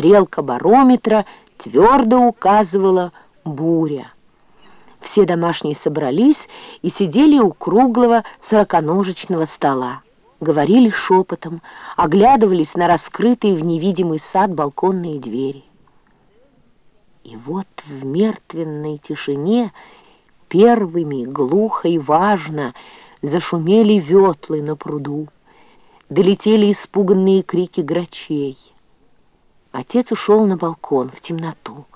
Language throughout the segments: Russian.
Стрелка барометра твердо указывала буря. Все домашние собрались и сидели у круглого сороконожечного стола. Говорили шепотом, оглядывались на раскрытые в невидимый сад балконные двери. И вот в мертвенной тишине первыми, глухо и важно, зашумели ветлы на пруду. Долетели испуганные крики грачей. Отец ушел на балкон в темноту.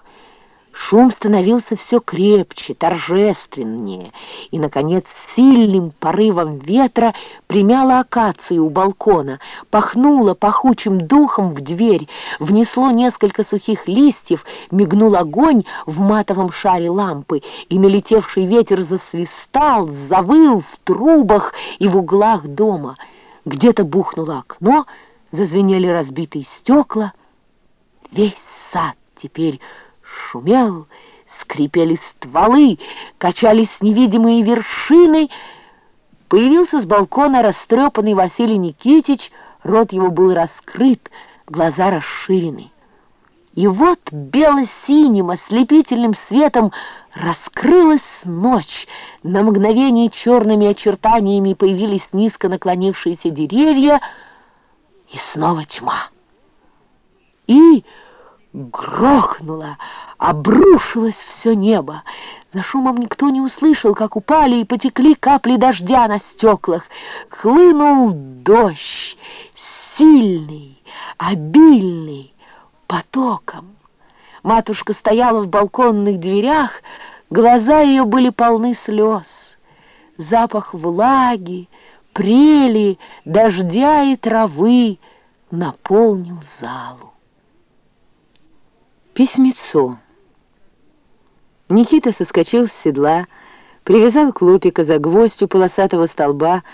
Шум становился все крепче, торжественнее, и, наконец, сильным порывом ветра примяло акации у балкона, пахнуло пахучим духом в дверь, внесло несколько сухих листьев, мигнул огонь в матовом шаре лампы, и налетевший ветер засвистал, завыл в трубах и в углах дома. Где-то бухнуло окно, зазвенели разбитые стекла. Весь сад теперь шумел, скрипели стволы, качались невидимые вершины. Появился с балкона растрепанный Василий Никитич, рот его был раскрыт, глаза расширены. И вот бело-синим ослепительным светом раскрылась ночь. На мгновение черными очертаниями появились низко наклонившиеся деревья, и снова тьма. И грохнуло, обрушилось все небо. За шумом никто не услышал, как упали и потекли капли дождя на стеклах. Хлынул дождь, сильный, обильный, потоком. Матушка стояла в балконных дверях, глаза ее были полны слез. Запах влаги, прели, дождя и травы наполнил залу. Письмецо. Никита соскочил с седла, привязал клопика за гвоздь у полосатого столба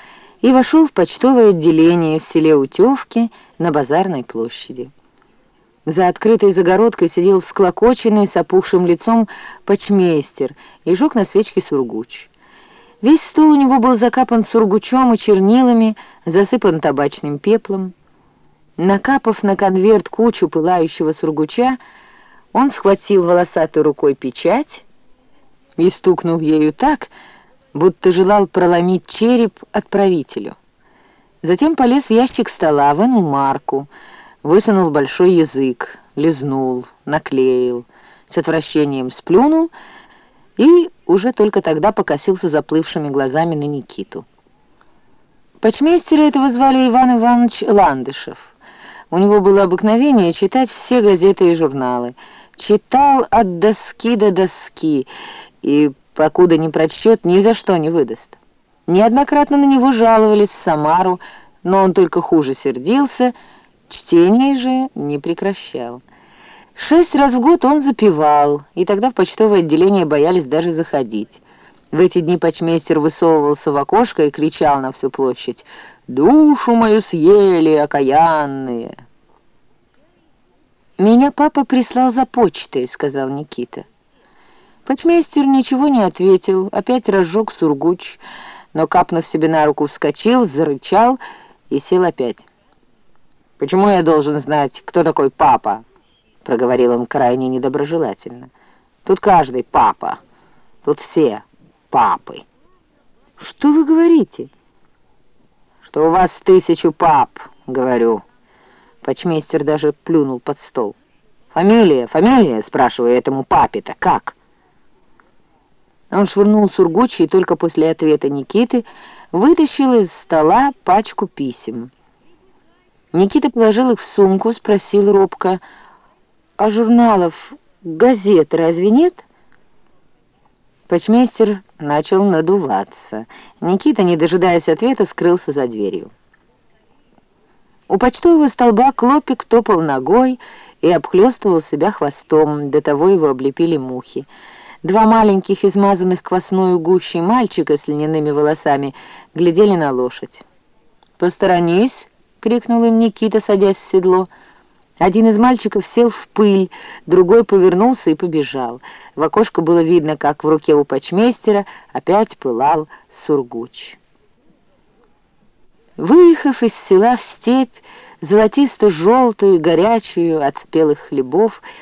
и вошел в почтовое отделение в селе Утевки на базарной площади. За открытой загородкой сидел всклокоченный с опухшим лицом почмейстер и жег на свечке сургуч. Весь стол у него был закапан сургучом и чернилами, засыпан табачным пеплом. Накапав на конверт кучу пылающего сургуча, он схватил волосатой рукой печать и стукнул ею так, будто желал проломить череп отправителю. Затем полез в ящик стола, вынул марку, высунул большой язык, лизнул, наклеил, с отвращением сплюнул и уже только тогда покосился заплывшими глазами на Никиту. Почмейстера этого звали Иван Иванович Ландышев. У него было обыкновение читать все газеты и журналы — читал от доски до доски, и, покуда не прочтет, ни за что не выдаст. Неоднократно на него жаловались в Самару, но он только хуже сердился, чтение же не прекращал. Шесть раз в год он запивал, и тогда в почтовое отделение боялись даже заходить. В эти дни почмейстер высовывался в окошко и кричал на всю площадь «Душу мою съели, окаянные!» «Меня папа прислал за почтой», — сказал Никита. Почмейстер ничего не ответил, опять разжег сургуч, но, капнув себе на руку, вскочил, зарычал и сел опять. «Почему я должен знать, кто такой папа?» — проговорил он крайне недоброжелательно. «Тут каждый папа, тут все папы». «Что вы говорите?» «Что у вас тысячу пап», — говорю. Почмейстер даже плюнул под стол. «Фамилия, фамилия?» — спрашиваю этому папе-то. «Как?» Он швырнул сургуч и только после ответа Никиты вытащил из стола пачку писем. Никита положил их в сумку, спросил робко, «А журналов, газет разве нет?» Почмейстер начал надуваться. Никита, не дожидаясь ответа, скрылся за дверью. У почтового столба Клопик топал ногой и обхлёстывал себя хвостом, до того его облепили мухи. Два маленьких, измазанных квасной гущей мальчика с льняными волосами глядели на лошадь. «Посторонись!» — крикнул им Никита, садясь в седло. Один из мальчиков сел в пыль, другой повернулся и побежал. В окошко было видно, как в руке у почмейстера опять пылал сургуч. Выехав из села в степь, золотисто-желтую, горячую от спелых хлебов,